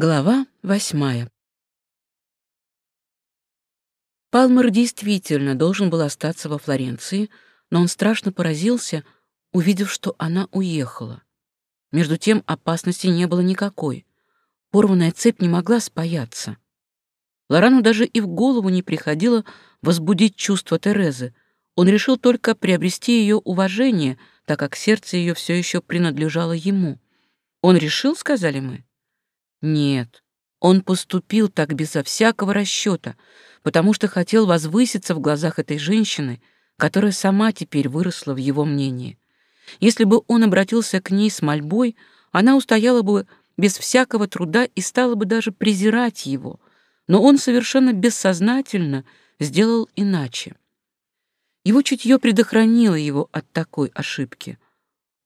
Глава восьмая. Палмер действительно должен был остаться во Флоренции, но он страшно поразился, увидев, что она уехала. Между тем опасности не было никакой. Порванная цепь не могла спаяться. Лорану даже и в голову не приходило возбудить чувство Терезы. Он решил только приобрести ее уважение, так как сердце ее все еще принадлежало ему. Он решил, сказали мы, — нет, он поступил так безо всякого расчета, потому что хотел возвыситься в глазах этой женщины, которая сама теперь выросла в его мнении. Если бы он обратился к ней с мольбой, она устояла бы без всякого труда и стала бы даже презирать его, но он совершенно бессознательно сделал иначе. Его чутье предохранило его от такой ошибки —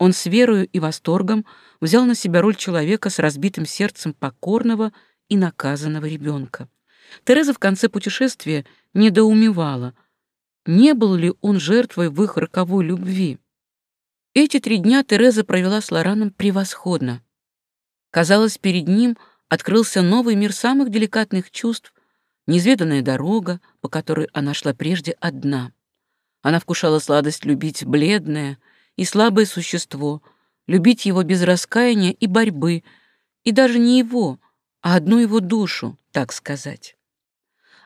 он с верою и восторгом взял на себя роль человека с разбитым сердцем покорного и наказанного ребенка. Тереза в конце путешествия недоумевала, не был ли он жертвой в их роковой любви. Эти три дня Тереза провела с Лораном превосходно. Казалось, перед ним открылся новый мир самых деликатных чувств, неизведанная дорога, по которой она шла прежде одна. Она вкушала сладость любить бледное — и слабое существо, любить его без раскаяния и борьбы, и даже не его, а одну его душу, так сказать.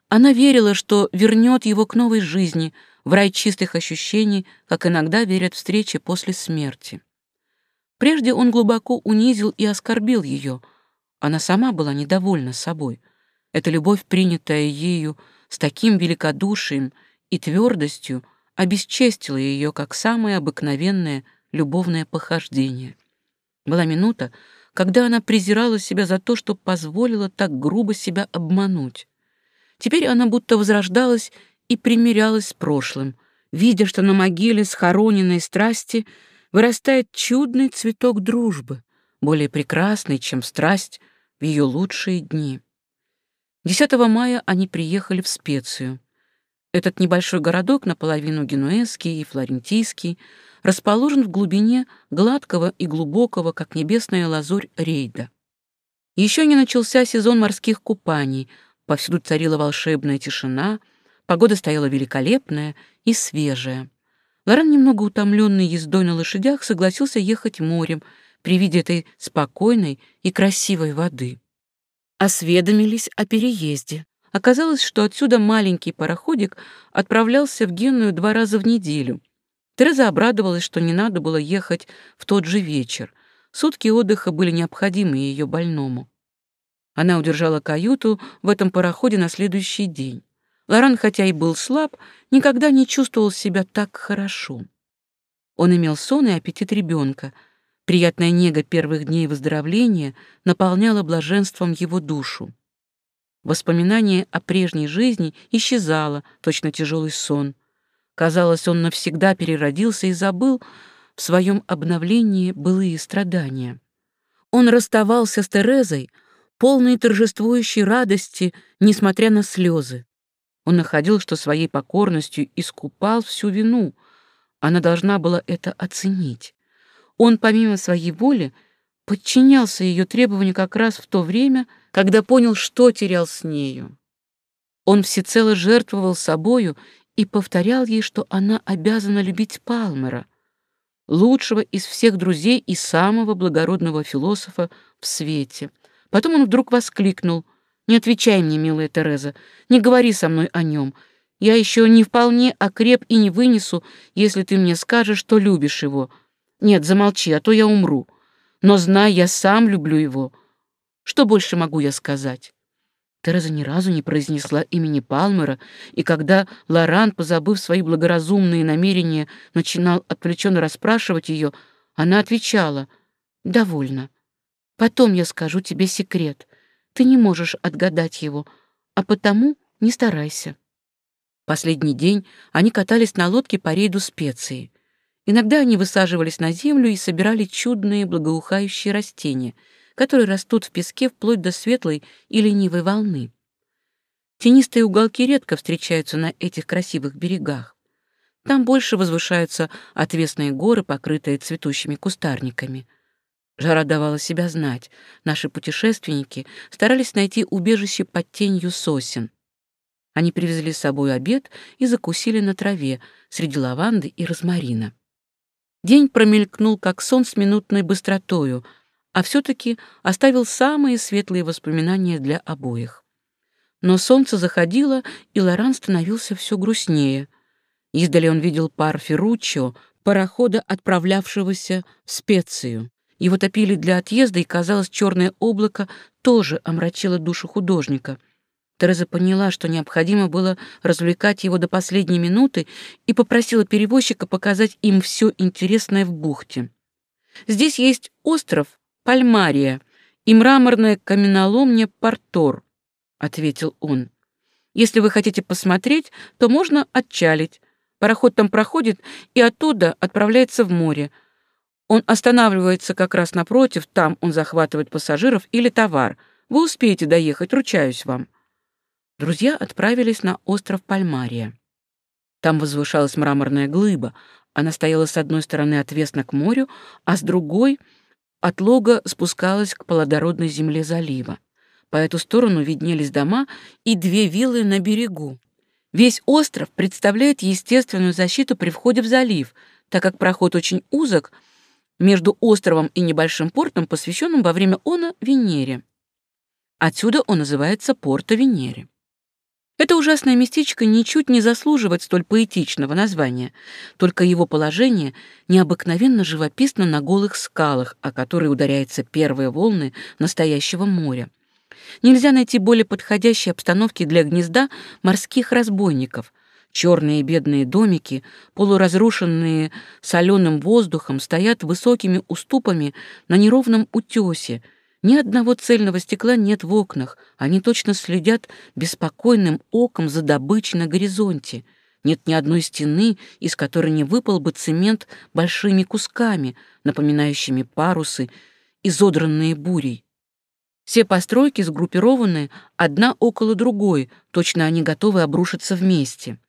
Она верила, что вернет его к новой жизни, в рай чистых ощущений, как иногда верят встрече после смерти. Прежде он глубоко унизил и оскорбил ее. Она сама была недовольна собой. Эта любовь, принятая ею с таким великодушием и твердостью, обесчестила ее как самое обыкновенное любовное похождение. Была минута, когда она презирала себя за то, что позволила так грубо себя обмануть. Теперь она будто возрождалась и примирялась с прошлым, видя, что на могиле схороненной страсти вырастает чудный цветок дружбы, более прекрасный, чем страсть в ее лучшие дни. 10 мая они приехали в Специю. Этот небольшой городок, наполовину генуэзский и флорентийский, расположен в глубине гладкого и глубокого, как небесная лазурь, рейда. Еще не начался сезон морских купаний, повсюду царила волшебная тишина, погода стояла великолепная и свежая. Лоран, немного утомленный ездой на лошадях, согласился ехать морем при виде этой спокойной и красивой воды. Осведомились о переезде. Оказалось, что отсюда маленький пароходик отправлялся в Генную два раза в неделю. Тереза обрадовалась, что не надо было ехать в тот же вечер. Сутки отдыха были необходимы ее больному. Она удержала каюту в этом пароходе на следующий день. Лоран, хотя и был слаб, никогда не чувствовал себя так хорошо. Он имел сон и аппетит ребенка. Приятная нега первых дней выздоровления наполняла блаженством его душу. Воспоминание о прежней жизни исчезало, точно тяжелый сон. Казалось, он навсегда переродился и забыл в своем обновлении былые страдания. Он расставался с Терезой, полной торжествующей радости, несмотря на слезы. Он находил, что своей покорностью искупал всю вину. Она должна была это оценить. Он, помимо своей воли, подчинялся ее требованию как раз в то время, когда когда понял, что терял с нею. Он всецело жертвовал собою и повторял ей, что она обязана любить Палмера, лучшего из всех друзей и самого благородного философа в свете. Потом он вдруг воскликнул. «Не отвечай мне, милая Тереза, не говори со мной о нем. Я еще не вполне окреп и не вынесу, если ты мне скажешь, что любишь его. Нет, замолчи, а то я умру. Но знай, я сам люблю его. Что больше могу я сказать? Тереза ни разу не произнесла имени Палмера, и когда Лоран, позабыв свои благоразумные намерения, начинал отвлеченно расспрашивать ее, она отвечала «Довольно. Потом я скажу тебе секрет. Ты не можешь отгадать его, а потому не старайся». Последний день они катались на лодке по рейду специи. Иногда они высаживались на землю и собирали чудные благоухающие растения — которые растут в песке вплоть до светлой и ленивой волны. Тенистые уголки редко встречаются на этих красивых берегах. Там больше возвышаются отвесные горы, покрытые цветущими кустарниками. Жара давала себя знать. Наши путешественники старались найти убежище под тенью сосен. Они привезли с собой обед и закусили на траве среди лаванды и розмарина. День промелькнул, как сон с минутной быстротою — а все-таки оставил самые светлые воспоминания для обоих. Но солнце заходило, и Лоран становился все грустнее. Издали он видел пар Ферруччо, парохода, отправлявшегося в Специю. Его топили для отъезда, и, казалось, черное облако тоже омрачило душу художника. Тереза поняла, что необходимо было развлекать его до последней минуты и попросила перевозчика показать им все интересное в бухте. «Здесь есть остров, Пальмария и мраморная каменоломня Портор», — ответил он. «Если вы хотите посмотреть, то можно отчалить. Пароход там проходит и оттуда отправляется в море. Он останавливается как раз напротив, там он захватывает пассажиров или товар. Вы успеете доехать, ручаюсь вам». Друзья отправились на остров Пальмария. Там возвышалась мраморная глыба. Она стояла с одной стороны отвесно к морю, а с другой — от лога спускалась к плодородной земле залива. По эту сторону виднелись дома и две виллы на берегу. Весь остров представляет естественную защиту при входе в залив, так как проход очень узок между островом и небольшим портом, посвященным во время она Венере. Отсюда он называется Порто Венере. Это ужасное местечко ничуть не заслуживает столь поэтичного названия, только его положение необыкновенно живописно на голых скалах, о которые ударяются первые волны настоящего моря. Нельзя найти более подходящей обстановки для гнезда морских разбойников. Черные бедные домики, полуразрушенные соленым воздухом, стоят высокими уступами на неровном утесе — ни одного цельного стекла нет в окнах. Они точно следят беспокойным оком за добычей на горизонте. Нет ни одной стены, из которой не выпал бы цемент большими кусками, напоминающими парусы, изодранные бурей. Все постройки сгруппированы одна около другой, точно они готовы обрушиться вместе.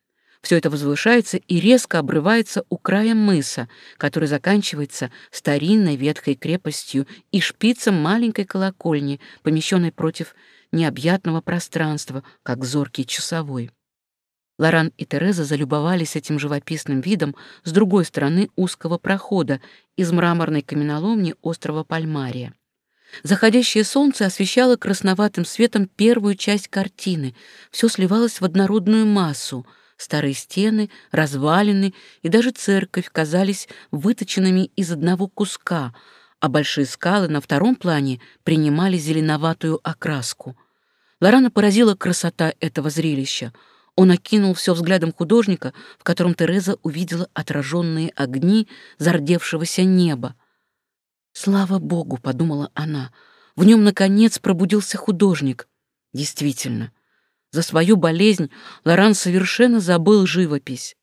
Все это возвышается и резко обрывается у края мыса, который заканчивается старинной ветхой крепостью и шпицем маленькой колокольни, помещенной против необъятного пространства, как зоркий часовой. Лоран и Тереза залюбовались этим живописным видом с другой стороны узкого прохода из мраморной каменоломни острова Пальмария. Заходящее солнце освещало красноватым светом первую часть картины. Все сливалось в однородную массу — Старые стены, развалины и даже церковь казались выточенными из одного куска, а большие скалы на втором плане принимали зеленоватую окраску. Лорана поразила красота этого зрелища. Он окинул все взглядом художника, в котором Тереза увидела отраженные огни зардевшегося неба. «Слава Богу!» — подумала она. «В нем, наконец, пробудился художник». Действительно, за свою болезнь Лоран совершенно забыл живопись.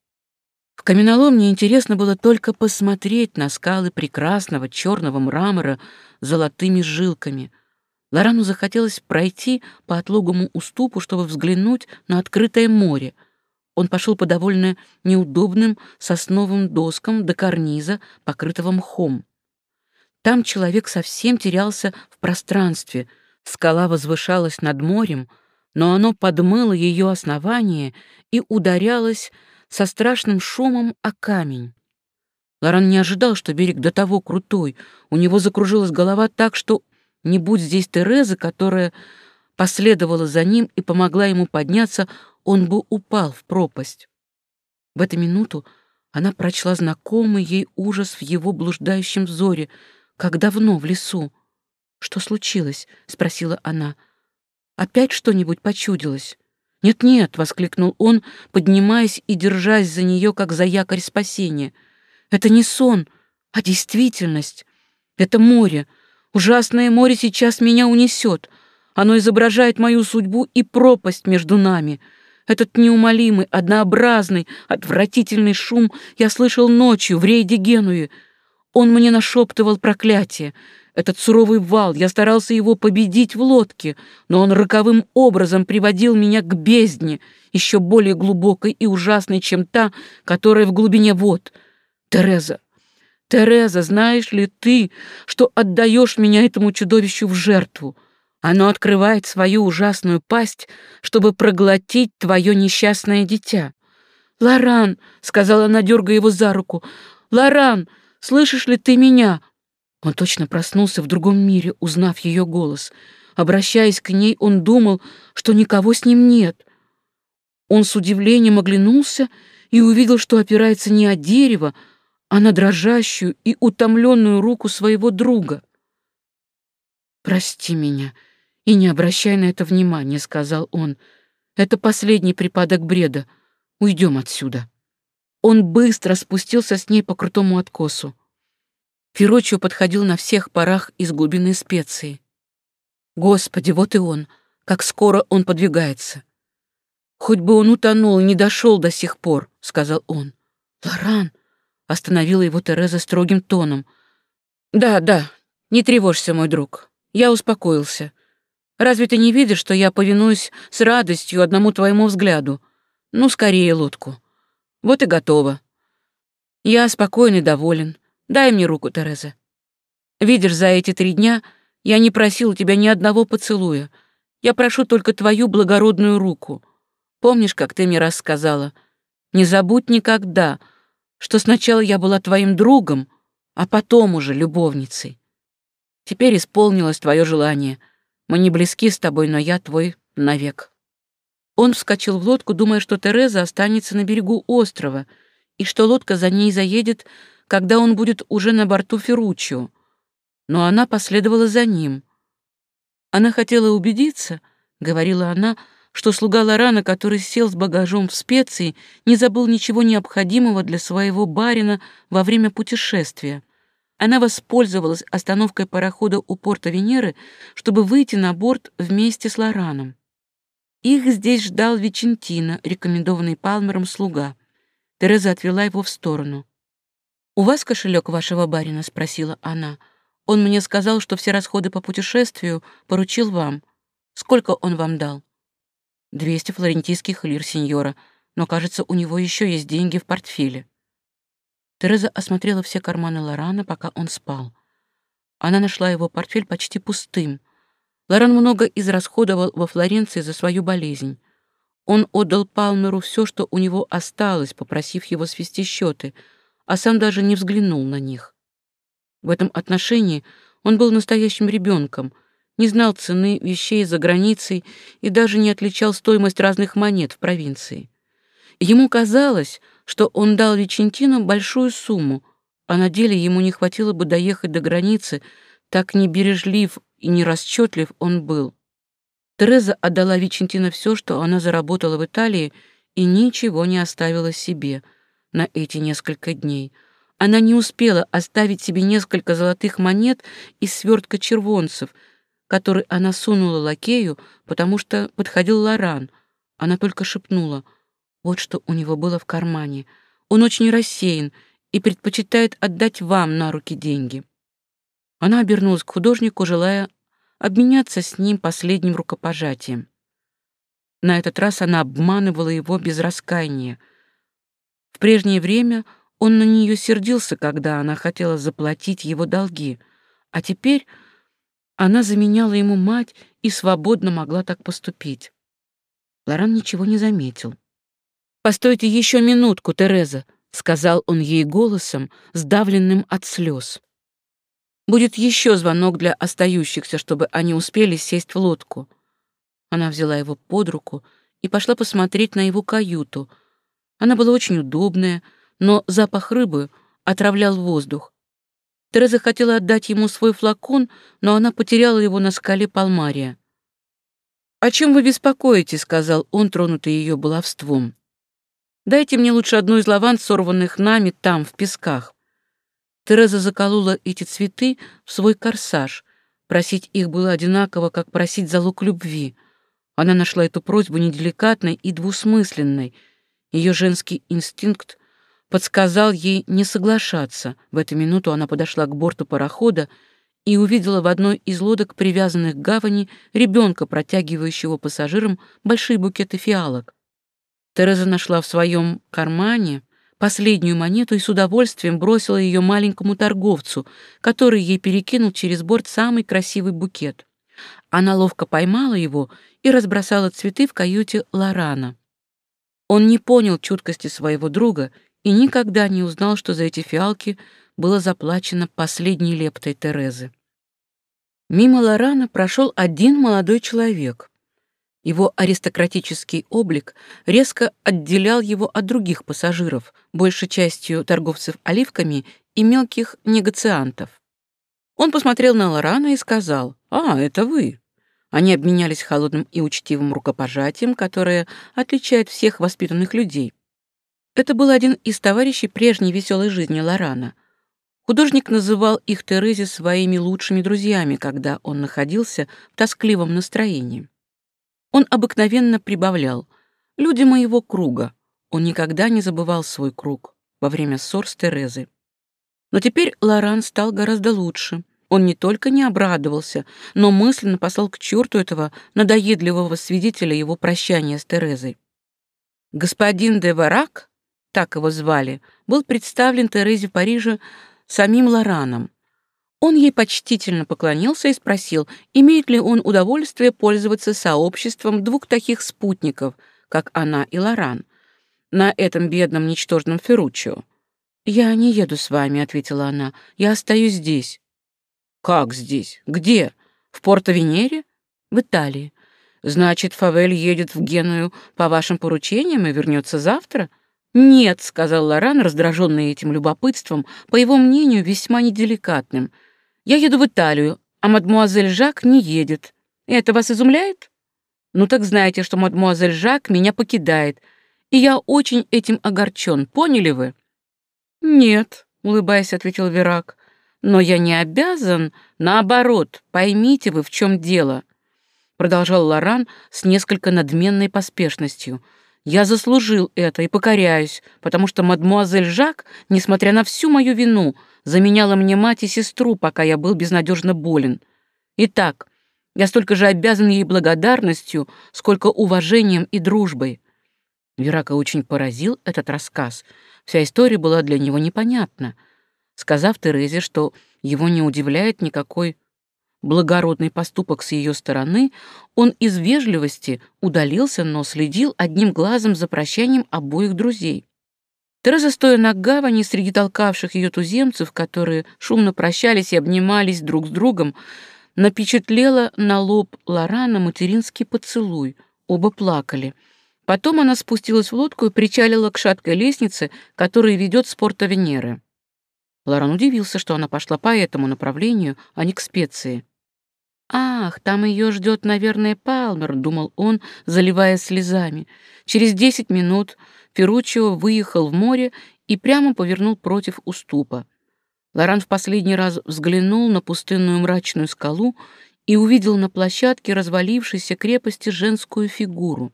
В каменоломне интересно было только посмотреть на скалы прекрасного черного мрамора с золотыми жилками. Лорану захотелось пройти по отлогому уступу, чтобы взглянуть на открытое море. Он пошел по довольно неудобным сосновым доскам до карниза, покрытого мхом. Там человек совсем терялся в пространстве. Скала возвышалась над морем — но оно подмыло ее основание и ударялось со страшным шумом о камень. Лоран не ожидал, что берег до того крутой. У него закружилась голова так, что не будь здесь Тереза, которая последовала за ним и помогла ему подняться, он бы упал в пропасть. В эту минуту она прочла знакомый ей ужас в его блуждающем взоре, как давно в лесу. «Что случилось?» — спросила она. Опять что-нибудь почудилось? «Нет-нет», — воскликнул он, поднимаясь и держась за нее, как за якорь спасения. «Это не сон, а действительность. Это море. Ужасное море сейчас меня унесет. Оно изображает мою судьбу и пропасть между нами. Этот неумолимый, однообразный, отвратительный шум я слышал ночью в рейде Генуи. Он мне нашептывал проклятие этот суровый вал, я старался его победить в лодке, но он роковым образом приводил меня к бездне, еще более глубокой и ужасной, чем та, которая в глубине вод. Тереза, Тереза, знаешь ли ты, что отдаешь меня этому чудовищу в жертву? Оно открывает свою ужасную пасть, чтобы проглотить твое несчастное дитя. «Лоран!» — сказала она, дергая его за руку. «Лоран, слышишь ли ты меня? Он точно проснулся в другом мире, узнав ее голос. Обращаясь к ней, он думал, что никого с ним нет. Он с удивлением оглянулся и увидел, что опирается не о дерево, а на дрожащую и утомленную руку своего друга. «Прости меня и не обращай на это внимания», — сказал он. «Это последний припадок бреда. Уйдем отсюда». Он быстро спустился с ней по крутому откосу. Феррочио подходил на всех парах из глубины специи. Господи, вот и он, как скоро он подвигается. Хоть бы он утонул, и не дошел до сих пор, сказал он. Лоран, остановила его Тереза строгим тоном. Да, да, не тревожься, мой друг. Я успокоился. Разве ты не видишь, что я повинуюсь с радостью одному твоему взгляду? Ну, скорее лодку. Вот и готово. Я спокойный, доволен. Дай мне руку, Тереза. Видишь, за эти три дня я не просил тебя ни одного поцелуя. Я прошу только твою благородную руку. Помнишь, как ты мне рассказала? Не забудь никогда, что сначала я была твоим другом, а потом уже любовницей. Теперь исполнилось твое желание. Мы не близки с тобой, но я твой навек». Он вскочил в лодку, думая, что Тереза останется на берегу острова, и что лодка за ней заедет когда он будет уже на борту Ферруччо, но она последовала за ним. Она хотела убедиться, — говорила она, — что слуга Лорана, который сел с багажом в специи, не забыл ничего необходимого для своего барина во время путешествия. Она воспользовалась остановкой парохода у порта Венеры, чтобы выйти на борт вместе с Лораном. Их здесь ждал Вичентина, рекомендованный Палмером слуга. Тереза отвела его в сторону. «У вас кошелек вашего барина?» — спросила она. «Он мне сказал, что все расходы по путешествию поручил вам. Сколько он вам дал?» «Двести флорентийских лир, сеньора, но, кажется, у него еще есть деньги в портфеле». Тереза осмотрела все карманы Лорана, пока он спал. Она нашла его портфель почти пустым. Лоран много израсходовал во Флоренции за свою болезнь. Он отдал Палмеру все, что у него осталось, попросив его свести счеты — а сам даже не взглянул на них. В этом отношении он был настоящим ребенком, не знал цены вещей за границей и даже не отличал стоимость разных монет в провинции. Ему казалось, что он дал Вичентину большую сумму, а на деле ему не хватило бы доехать до границы, так небережлив и нерасчетлив он был. Тереза отдала Вичентина все, что она заработала в Италии, и ничего не оставила себе — на эти несколько дней. Она не успела оставить себе несколько золотых монет из свертка червонцев, который она сунула лакею, потому что подходил Лоран. Она только шепнула. Вот что у него было в кармане. Он очень рассеян и предпочитает отдать вам на руки деньги. Она обернулась к художнику, желая обменяться с ним последним рукопожатием. На этот раз она обманывала его без раскаяния — в прежнее время он на нее сердился, когда она хотела заплатить его долги, а теперь она заменяла ему мать и свободно могла так поступить. Лоран ничего не заметил. «Постойте еще минутку, Тереза», — сказал он ей голосом, сдавленным от слез. «Будет еще звонок для остающихся, чтобы они успели сесть в лодку». Она взяла его под руку и пошла посмотреть на его каюту — она была очень удобная, но запах рыбы отравлял воздух. Тереза хотела отдать ему свой флакон, но она потеряла его на скале Палмария. «О чем вы беспокоитесь? — сказал он, тронутый ее баловством. «Дайте мне лучше одну из лаванд, сорванных нами там, в песках». Тереза заколола эти цветы в свой корсаж. Просить их было одинаково, как просить залог любви. Она нашла эту просьбу неделикатной и двусмысленной — ее женский инстинкт подсказал ей не соглашаться. В эту минуту она подошла к борту парохода и увидела в одной из лодок, привязанных к гавани, ребенка, протягивающего пассажирам большие букеты фиалок. Тереза нашла в своем кармане последнюю монету и с удовольствием бросила ее маленькому торговцу, который ей перекинул через борт самый красивый букет. Она ловко поймала его и разбросала цветы в каюте Лорана. Он не понял чуткости своего друга и никогда не узнал, что за эти фиалки было заплачено последней лептой Терезы. Мимо Лорана прошел один молодой человек. Его аристократический облик резко отделял его от других пассажиров, большей частью торговцев оливками и мелких негациантов. Он посмотрел на Лорана и сказал, «А, это вы». Они обменялись холодным и учтивым рукопожатием, которое отличает всех воспитанных людей. Это был один из товарищей прежней веселой жизни Лорана. Художник называл их Терезе своими лучшими друзьями, когда он находился в тоскливом настроении. Он обыкновенно прибавлял «люди моего круга». Он никогда не забывал свой круг во время ссор с Терезой. Но теперь Лоран стал гораздо лучше — он не только не обрадовался, но мысленно послал к черту этого надоедливого свидетеля его прощания с Терезой. Господин де Варак, так его звали, был представлен Терезе в Париже самим Лораном. Он ей почтительно поклонился и спросил, имеет ли он удовольствие пользоваться сообществом двух таких спутников, как она и Лоран, на этом бедном ничтожном Ферруччо. «Я не еду с вами», — ответила она, — «я остаюсь здесь». «Как здесь? Где? В Порто-Венере?» «В Италии». «Значит, Фавель едет в Геную по вашим поручениям и вернется завтра?» «Нет», — сказал Лоран, раздраженный этим любопытством, по его мнению, весьма неделикатным. «Я еду в Италию, а мадмуазель Жак не едет. Это вас изумляет?» «Ну так знаете, что мадмуазель Жак меня покидает, и я очень этим огорчен, поняли вы?» «Нет», — улыбаясь, ответил Верак. Но я не обязан, наоборот, поймите вы, в чем дело, продолжал Лоран с несколько надменной поспешностью. Я заслужил это и покоряюсь, потому что мадмуазель Жак, несмотря на всю мою вину, заменяла мне мать и сестру, пока я был безнадежно болен. Итак, я столько же обязан ей благодарностью, сколько уважением и дружбой. Верака очень поразил этот рассказ. Вся история была для него непонятна сказав Терезе, что его не удивляет никакой благородный поступок с ее стороны, он из вежливости удалился, но следил одним глазом за прощанием обоих друзей. Тереза, стоя на гавани среди толкавших ее туземцев, которые шумно прощались и обнимались друг с другом, напечатлела на лоб Лорана материнский поцелуй. Оба плакали. Потом она спустилась в лодку и причалила к шаткой лестнице, которая ведет с порта Венеры. Лоран удивился, что она пошла по этому направлению, а не к специи. «Ах, там ее ждет, наверное, Палмер», — думал он, заливая слезами. Через десять минут Ферруччо выехал в море и прямо повернул против уступа. Лоран в последний раз взглянул на пустынную мрачную скалу и увидел на площадке развалившейся крепости женскую фигуру.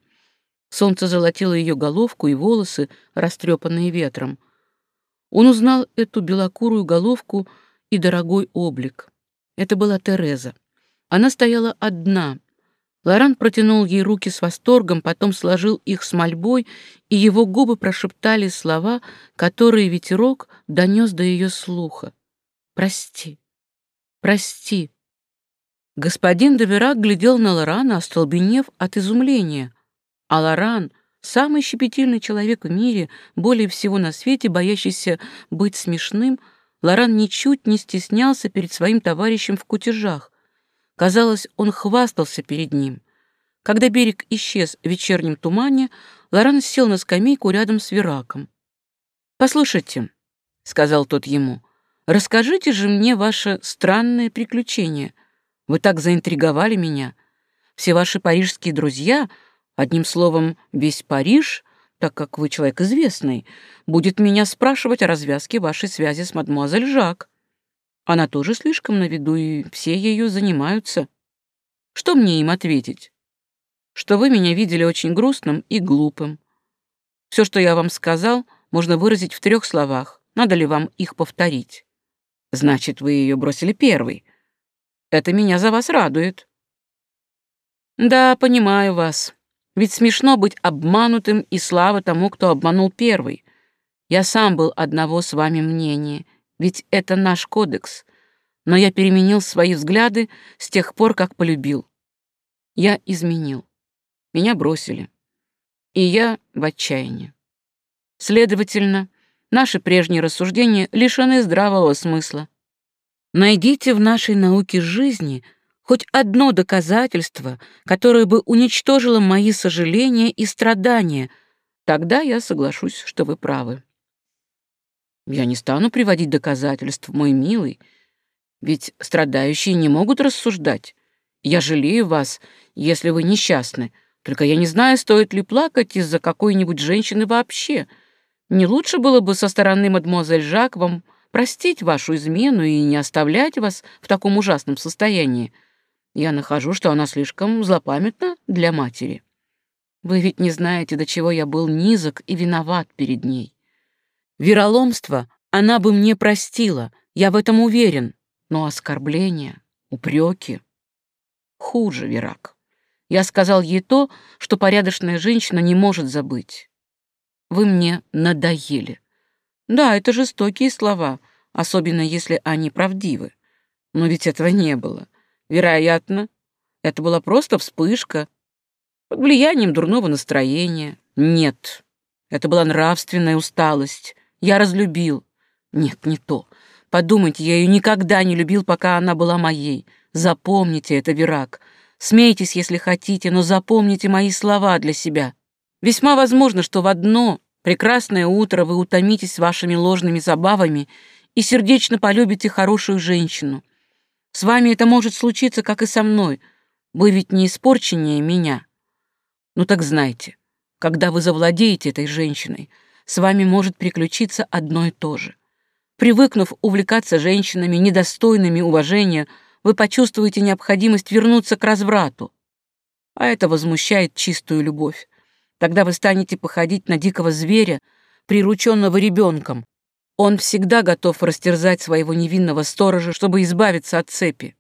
Солнце золотило ее головку и волосы, растрепанные ветром. Он узнал эту белокурую головку и дорогой облик. Это была Тереза. Она стояла одна. Лоран протянул ей руки с восторгом, потом сложил их с мольбой, и его губы прошептали слова, которые ветерок донес до ее слуха. «Прости, прости». Господин Доверак глядел на Лорана, остолбенев от изумления. А Лоран, Самый щепетильный человек в мире, более всего на свете, боящийся быть смешным, Лоран ничуть не стеснялся перед своим товарищем в кутежах. Казалось, он хвастался перед ним. Когда берег исчез в вечернем тумане, Лоран сел на скамейку рядом с Вераком. «Послушайте», — сказал тот ему, — «расскажите же мне ваше странное приключение. Вы так заинтриговали меня. Все ваши парижские друзья — Одним словом, весь Париж, так как вы человек известный, будет меня спрашивать о развязке вашей связи с мадемуазель Жак. Она тоже слишком на виду, и все ее занимаются. Что мне им ответить? Что вы меня видели очень грустным и глупым. Все, что я вам сказал, можно выразить в трех словах. Надо ли вам их повторить? Значит, вы ее бросили первый. Это меня за вас радует. Да, понимаю вас. Ведь смешно быть обманутым, и слава тому, кто обманул первый. Я сам был одного с вами мнения, ведь это наш кодекс. Но я переменил свои взгляды с тех пор, как полюбил. Я изменил. Меня бросили. И я в отчаянии. Следовательно, наши прежние рассуждения лишены здравого смысла. Найдите в нашей науке жизни — хоть одно доказательство, которое бы уничтожило мои сожаления и страдания, тогда я соглашусь, что вы правы. Я не стану приводить доказательств, мой милый, ведь страдающие не могут рассуждать. Я жалею вас, если вы несчастны, только я не знаю, стоит ли плакать из-за какой-нибудь женщины вообще. Не лучше было бы со стороны мадемуазель Жак вам простить вашу измену и не оставлять вас в таком ужасном состоянии. Я нахожу, что она слишком злопамятна для матери. Вы ведь не знаете, до чего я был низок и виноват перед ней. Вероломство она бы мне простила, я в этом уверен, но оскорбления, упреки... Хуже, Верак. Я сказал ей то, что порядочная женщина не может забыть. Вы мне надоели. Да, это жестокие слова, особенно если они правдивы. Но ведь этого не было. Вероятно, это была просто вспышка под влиянием дурного настроения. Нет, это была нравственная усталость. Я разлюбил. Нет, не то. Подумайте, я ее никогда не любил, пока она была моей. Запомните это, Верак. Смейтесь, если хотите, но запомните мои слова для себя. Весьма возможно, что в одно прекрасное утро вы утомитесь вашими ложными забавами и сердечно полюбите хорошую женщину — с вами это может случиться, как и со мной. Вы ведь не испорченнее меня. Ну так знайте, когда вы завладеете этой женщиной, с вами может приключиться одно и то же. Привыкнув увлекаться женщинами, недостойными уважения, вы почувствуете необходимость вернуться к разврату. А это возмущает чистую любовь. Тогда вы станете походить на дикого зверя, прирученного ребенком, он всегда готов растерзать своего невинного сторожа, чтобы избавиться от цепи.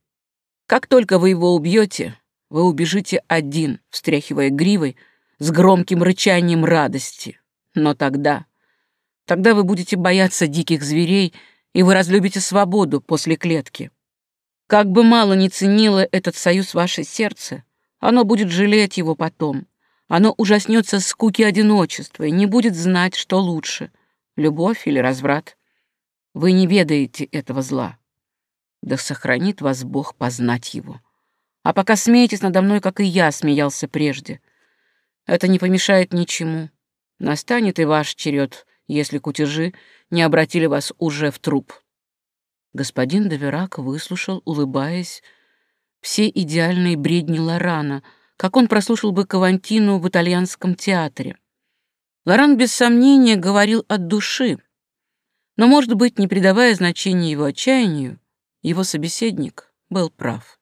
Как только вы его убьете, вы убежите один, встряхивая гривой, с громким рычанием радости. Но тогда... Тогда вы будете бояться диких зверей, и вы разлюбите свободу после клетки. Как бы мало ни ценило этот союз ваше сердце, оно будет жалеть его потом. Оно ужаснется скуки одиночества и не будет знать, что лучше — любовь или разврат. Вы не ведаете этого зла. Да сохранит вас Бог познать его. А пока смеетесь надо мной, как и я смеялся прежде. Это не помешает ничему. Настанет и ваш черед, если кутежи не обратили вас уже в труп. Господин Доверак выслушал, улыбаясь, все идеальные бредни Лорана, как он прослушал бы Кавантину в итальянском театре. Лоран без сомнения говорил от души, но, может быть, не придавая значения его отчаянию, его собеседник был прав.